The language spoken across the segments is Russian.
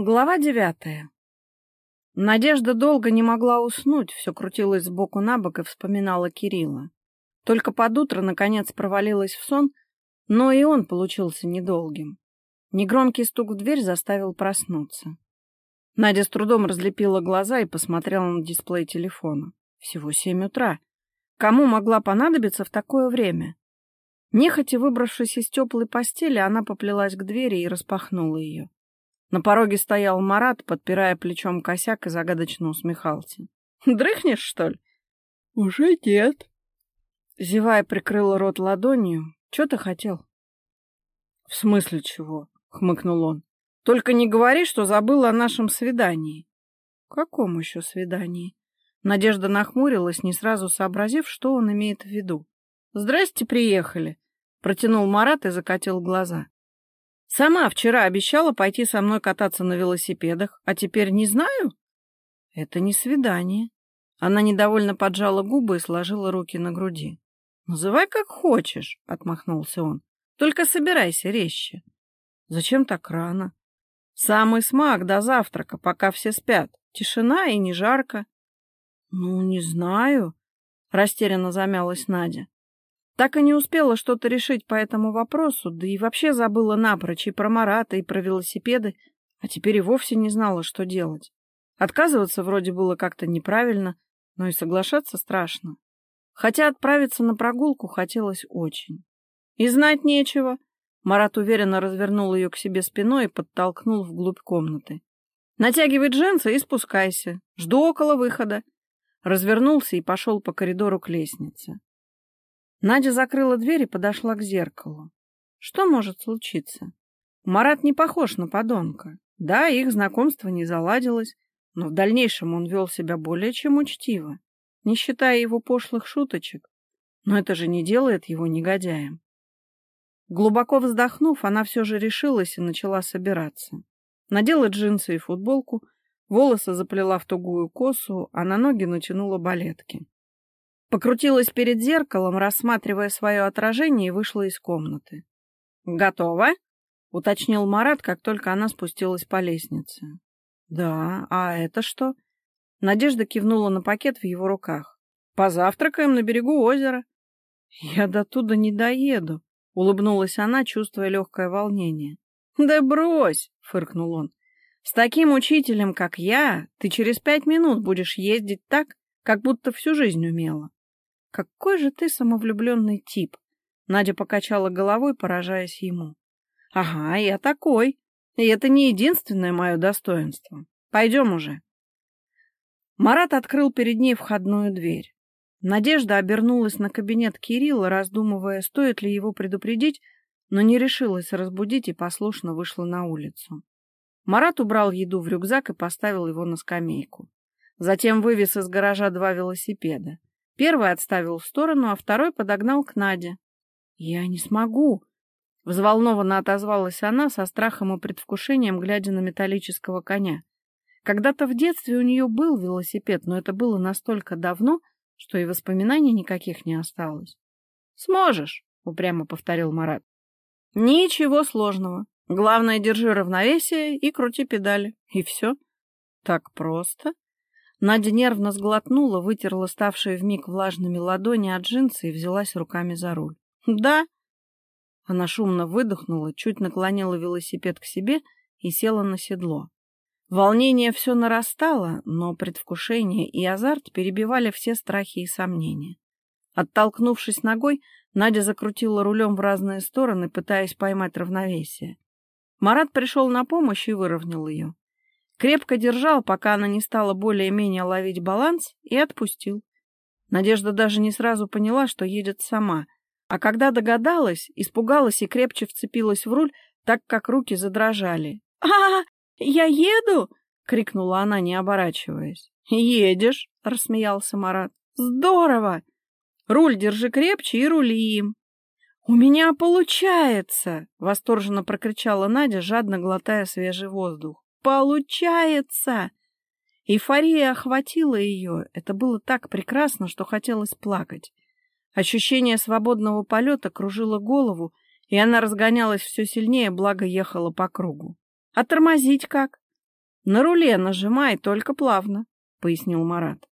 Глава девятая. Надежда долго не могла уснуть, все крутилась сбоку на бок и вспоминала Кирилла. Только под утро, наконец, провалилась в сон, но и он получился недолгим. Негромкий стук в дверь заставил проснуться. Надя с трудом разлепила глаза и посмотрела на дисплей телефона. Всего семь утра. Кому могла понадобиться в такое время? Нехотя выбравшись из теплой постели, она поплелась к двери и распахнула ее. На пороге стоял Марат, подпирая плечом косяк и загадочно усмехался. «Дрыхнешь, что ли?» «Уже нет». Зевая, прикрыла рот ладонью. «Чего ты хотел?» «В смысле чего?» — хмыкнул он. «Только не говори, что забыл о нашем свидании». «Каком еще свидании?» Надежда нахмурилась, не сразу сообразив, что он имеет в виду. «Здрасте, приехали!» — протянул Марат и закатил глаза. Сама вчера обещала пойти со мной кататься на велосипедах, а теперь не знаю? Это не свидание. Она недовольно поджала губы и сложила руки на груди. Называй как хочешь, отмахнулся он. Только собирайся резче. Зачем так рано? Самый смак до завтрака, пока все спят. Тишина и не жарко. Ну, не знаю, растерянно замялась Надя. Так и не успела что-то решить по этому вопросу, да и вообще забыла напрочь и про Марата, и про велосипеды, а теперь и вовсе не знала, что делать. Отказываться вроде было как-то неправильно, но и соглашаться страшно. Хотя отправиться на прогулку хотелось очень. И знать нечего. Марат уверенно развернул ее к себе спиной и подтолкнул вглубь комнаты. Натягивай джинсы и спускайся. Жду около выхода. Развернулся и пошел по коридору к лестнице. Надя закрыла дверь и подошла к зеркалу. Что может случиться? Марат не похож на подонка. Да, их знакомство не заладилось, но в дальнейшем он вел себя более чем учтиво, не считая его пошлых шуточек. Но это же не делает его негодяем. Глубоко вздохнув, она все же решилась и начала собираться. Надела джинсы и футболку, волосы заплела в тугую косу, а на ноги натянула балетки. Покрутилась перед зеркалом, рассматривая свое отражение, и вышла из комнаты. «Готово?» — уточнил Марат, как только она спустилась по лестнице. «Да, а это что?» Надежда кивнула на пакет в его руках. «Позавтракаем на берегу озера». «Я до туда не доеду», — улыбнулась она, чувствуя легкое волнение. «Да брось!» — фыркнул он. «С таким учителем, как я, ты через пять минут будешь ездить так, как будто всю жизнь умела. Какой же ты самовлюбленный тип! Надя покачала головой, поражаясь ему. Ага, я такой. И это не единственное мое достоинство. Пойдем уже. Марат открыл перед ней входную дверь. Надежда обернулась на кабинет Кирилла, раздумывая, стоит ли его предупредить, но не решилась разбудить и послушно вышла на улицу. Марат убрал еду в рюкзак и поставил его на скамейку. Затем вывез из гаража два велосипеда. Первый отставил в сторону, а второй подогнал к Наде. «Я не смогу!» Взволнованно отозвалась она со страхом и предвкушением, глядя на металлического коня. Когда-то в детстве у нее был велосипед, но это было настолько давно, что и воспоминаний никаких не осталось. «Сможешь!» — упрямо повторил Марат. «Ничего сложного. Главное, держи равновесие и крути педали. И все. Так просто?» Надя нервно сглотнула, вытерла ставшие вмиг влажными ладони от джинсы и взялась руками за руль. «Да?» Она шумно выдохнула, чуть наклонила велосипед к себе и села на седло. Волнение все нарастало, но предвкушение и азарт перебивали все страхи и сомнения. Оттолкнувшись ногой, Надя закрутила рулем в разные стороны, пытаясь поймать равновесие. Марат пришел на помощь и выровнял ее. Крепко держал, пока она не стала более-менее ловить баланс, и отпустил. Надежда даже не сразу поняла, что едет сама. А когда догадалась, испугалась и крепче вцепилась в руль, так как руки задрожали. «А, я еду!» — крикнула она, не оборачиваясь. «Едешь!» — рассмеялся Марат. «Здорово! Руль держи крепче и рули им!» «У меня получается!» — восторженно прокричала Надя, жадно глотая свежий воздух. Получается! Эйфория охватила ее. Это было так прекрасно, что хотелось плакать. Ощущение свободного полета кружило голову, и она разгонялась все сильнее, благо ехала по кругу. А тормозить как? На руле нажимай, только плавно, пояснил Марат.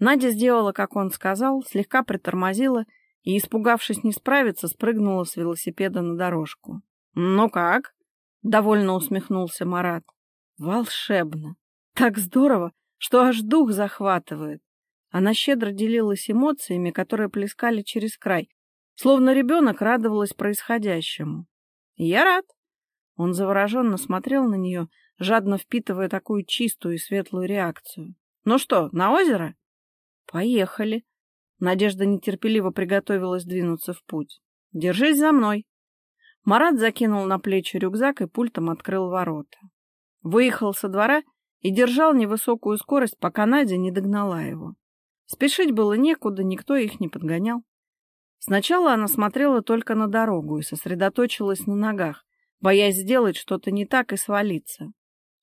Надя сделала, как он сказал, слегка притормозила и, испугавшись не справиться, спрыгнула с велосипеда на дорожку. «Ну как?» — довольно усмехнулся Марат. «Волшебно! Так здорово, что аж дух захватывает!» Она щедро делилась эмоциями, которые плескали через край, словно ребенок радовалась происходящему. «Я рад!» Он завороженно смотрел на нее, жадно впитывая такую чистую и светлую реакцию. «Ну что, на озеро?» «Поехали!» Надежда нетерпеливо приготовилась двинуться в путь. «Держись за мной!» Марат закинул на плечи рюкзак и пультом открыл ворота. Выехал со двора и держал невысокую скорость, пока Надя не догнала его. Спешить было некуда, никто их не подгонял. Сначала она смотрела только на дорогу и сосредоточилась на ногах, боясь сделать что-то не так и свалиться.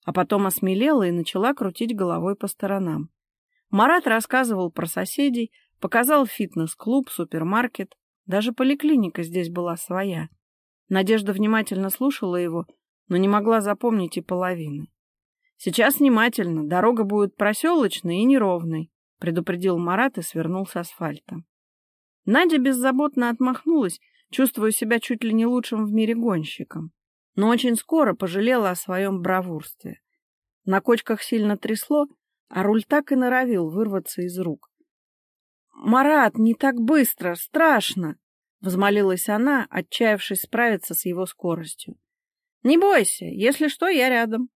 А потом осмелела и начала крутить головой по сторонам. Марат рассказывал про соседей, показал фитнес-клуб, супермаркет, даже поликлиника здесь была своя. Надежда внимательно слушала его, но не могла запомнить и половины. «Сейчас внимательно, дорога будет проселочной и неровной», предупредил Марат и свернул с асфальта. Надя беззаботно отмахнулась, чувствуя себя чуть ли не лучшим в мире гонщиком, но очень скоро пожалела о своем бравурстве. На кочках сильно трясло, а руль так и норовил вырваться из рук. «Марат, не так быстро, страшно!» — взмолилась она, отчаявшись справиться с его скоростью. «Не бойся, если что, я рядом».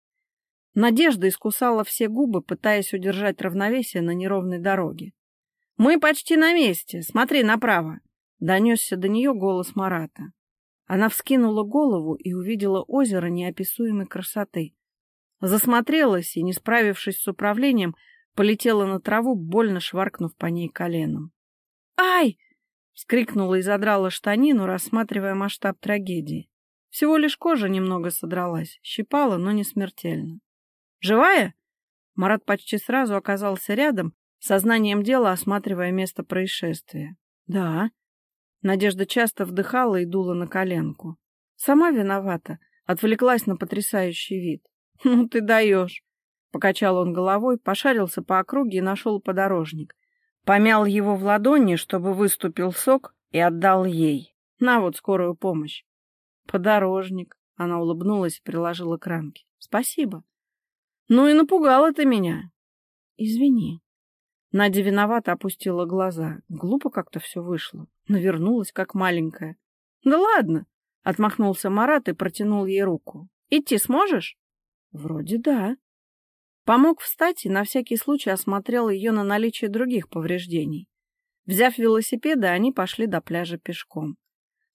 Надежда искусала все губы, пытаясь удержать равновесие на неровной дороге. «Мы почти на месте, смотри направо!» — донесся до нее голос Марата. Она вскинула голову и увидела озеро неописуемой красоты. Засмотрелась и, не справившись с управлением, полетела на траву, больно шваркнув по ней коленом. «Ай!» Вскрикнула и задрала штанину, рассматривая масштаб трагедии. Всего лишь кожа немного содралась, щипала, но не смертельно. «Живая?» Марат почти сразу оказался рядом, сознанием дела осматривая место происшествия. «Да». Надежда часто вдыхала и дула на коленку. «Сама виновата», отвлеклась на потрясающий вид. «Ну ты даешь!» Покачал он головой, пошарился по округе и нашел подорожник. Помял его в ладони, чтобы выступил сок, и отдал ей. На вот скорую помощь. Подорожник. Она улыбнулась и приложила к ранке. Спасибо. Ну и напугала ты меня. Извини. Надя виновато опустила глаза. Глупо как-то все вышло. Навернулась, как маленькая. Да ладно. Отмахнулся Марат и протянул ей руку. Идти сможешь? Вроде да. Помог встать и на всякий случай осмотрел ее на наличие других повреждений. Взяв велосипеды, они пошли до пляжа пешком.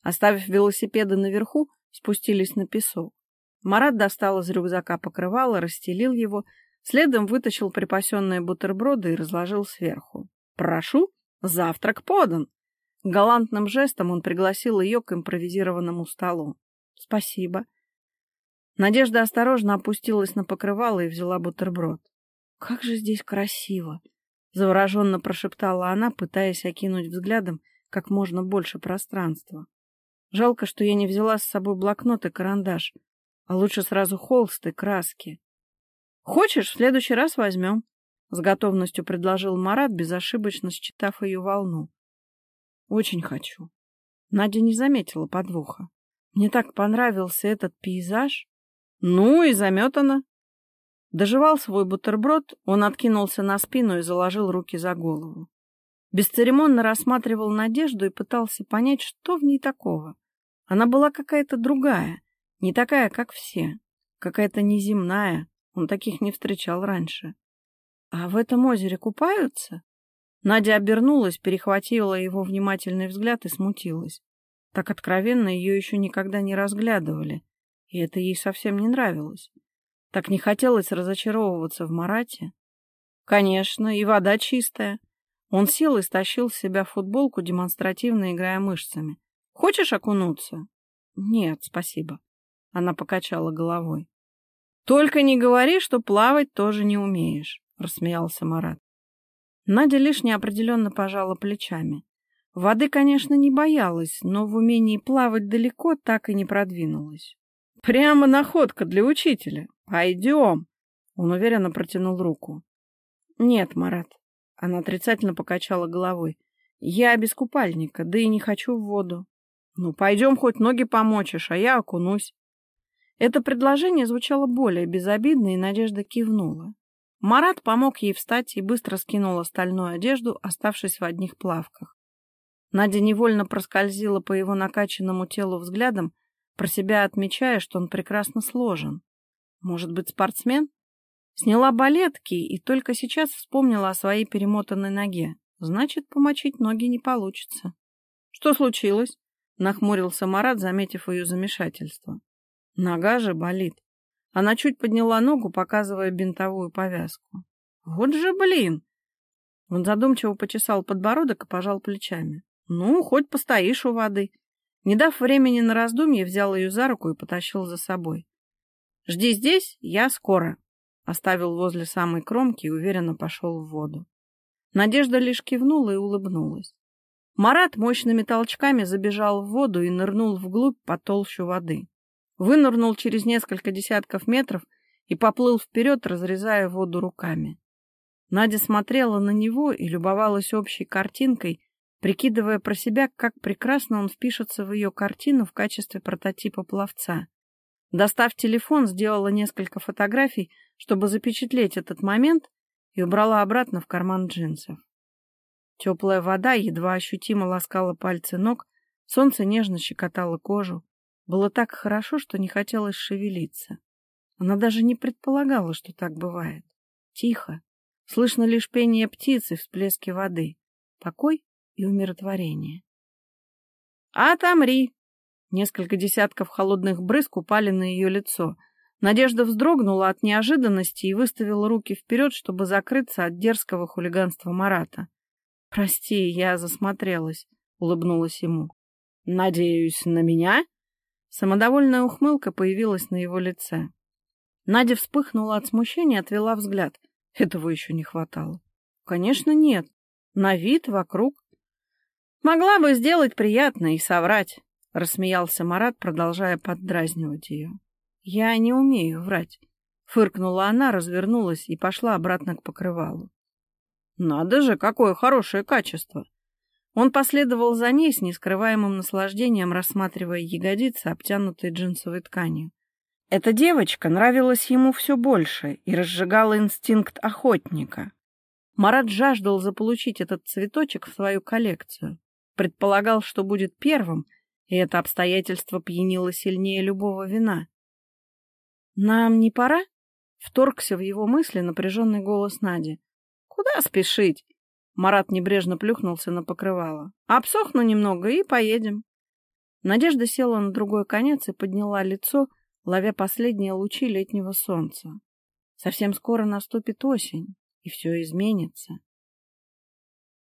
Оставив велосипеды наверху, спустились на песок. Марат достал из рюкзака покрывало, расстелил его, следом вытащил припасенные бутерброды и разложил сверху. «Прошу, завтрак подан!» Галантным жестом он пригласил ее к импровизированному столу. «Спасибо», Надежда осторожно опустилась на покрывало и взяла бутерброд. «Как же здесь красиво!» — завороженно прошептала она, пытаясь окинуть взглядом как можно больше пространства. «Жалко, что я не взяла с собой блокнот и карандаш, а лучше сразу холст и краски. Хочешь, в следующий раз возьмем?» — с готовностью предложил Марат, безошибочно считав ее волну. «Очень хочу». Надя не заметила подвоха. Мне так понравился этот пейзаж. Ну и заметано. Доживал свой бутерброд, он откинулся на спину и заложил руки за голову. Бесцеремонно рассматривал Надежду и пытался понять, что в ней такого. Она была какая-то другая, не такая, как все, какая-то неземная, он таких не встречал раньше. А в этом озере купаются? Надя обернулась, перехватила его внимательный взгляд и смутилась. Так откровенно ее еще никогда не разглядывали и это ей совсем не нравилось. Так не хотелось разочаровываться в Марате. Конечно, и вода чистая. Он сел и стащил с себя футболку, демонстративно играя мышцами. Хочешь окунуться? Нет, спасибо. Она покачала головой. Только не говори, что плавать тоже не умеешь, рассмеялся Марат. Надя лишь неопределенно пожала плечами. Воды, конечно, не боялась, но в умении плавать далеко так и не продвинулась. Прямо находка для учителя. Пойдем. Он уверенно протянул руку. Нет, Марат. Она отрицательно покачала головой. Я без купальника, да и не хочу в воду. Ну, пойдем хоть ноги помочишь, а я окунусь. Это предложение звучало более безобидно, и Надежда кивнула. Марат помог ей встать и быстро скинул остальную одежду, оставшись в одних плавках. Надя невольно проскользила по его накачанному телу взглядом, про себя отмечая, что он прекрасно сложен. Может быть, спортсмен? Сняла балетки и только сейчас вспомнила о своей перемотанной ноге. Значит, помочить ноги не получится. Что случилось? Нахмурился Марат, заметив ее замешательство. Нога же болит. Она чуть подняла ногу, показывая бинтовую повязку. Вот же блин! Он задумчиво почесал подбородок и пожал плечами. Ну, хоть постоишь у воды. Не дав времени на раздумье, взял ее за руку и потащил за собой. «Жди здесь, я скоро», — оставил возле самой кромки и уверенно пошел в воду. Надежда лишь кивнула и улыбнулась. Марат мощными толчками забежал в воду и нырнул вглубь по толщу воды. Вынырнул через несколько десятков метров и поплыл вперед, разрезая воду руками. Надя смотрела на него и любовалась общей картинкой, прикидывая про себя, как прекрасно он впишется в ее картину в качестве прототипа пловца. Достав телефон, сделала несколько фотографий, чтобы запечатлеть этот момент, и убрала обратно в карман джинсов. Теплая вода едва ощутимо ласкала пальцы ног, солнце нежно щекотало кожу. Было так хорошо, что не хотелось шевелиться. Она даже не предполагала, что так бывает. Тихо. Слышно лишь пение птиц и всплески воды. Покой и умиротворение. «Отомри!» Несколько десятков холодных брызг упали на ее лицо. Надежда вздрогнула от неожиданности и выставила руки вперед, чтобы закрыться от дерзкого хулиганства Марата. «Прости, я засмотрелась», — улыбнулась ему. «Надеюсь, на меня?» Самодовольная ухмылка появилась на его лице. Надя вспыхнула от смущения и отвела взгляд. Этого еще не хватало. «Конечно, нет. На вид вокруг Могла бы сделать приятно и соврать, — рассмеялся Марат, продолжая поддразнивать ее. — Я не умею врать. Фыркнула она, развернулась и пошла обратно к покрывалу. — Надо же, какое хорошее качество! Он последовал за ней с нескрываемым наслаждением, рассматривая ягодицы, обтянутые джинсовой тканью. Эта девочка нравилась ему все больше и разжигала инстинкт охотника. Марат жаждал заполучить этот цветочек в свою коллекцию предполагал, что будет первым, и это обстоятельство пьянило сильнее любого вина. «Нам не пора?» — вторгся в его мысли напряженный голос Нади. «Куда спешить?» Марат небрежно плюхнулся на покрывало. «Обсохну немного и поедем». Надежда села на другой конец и подняла лицо, ловя последние лучи летнего солнца. Совсем скоро наступит осень, и все изменится.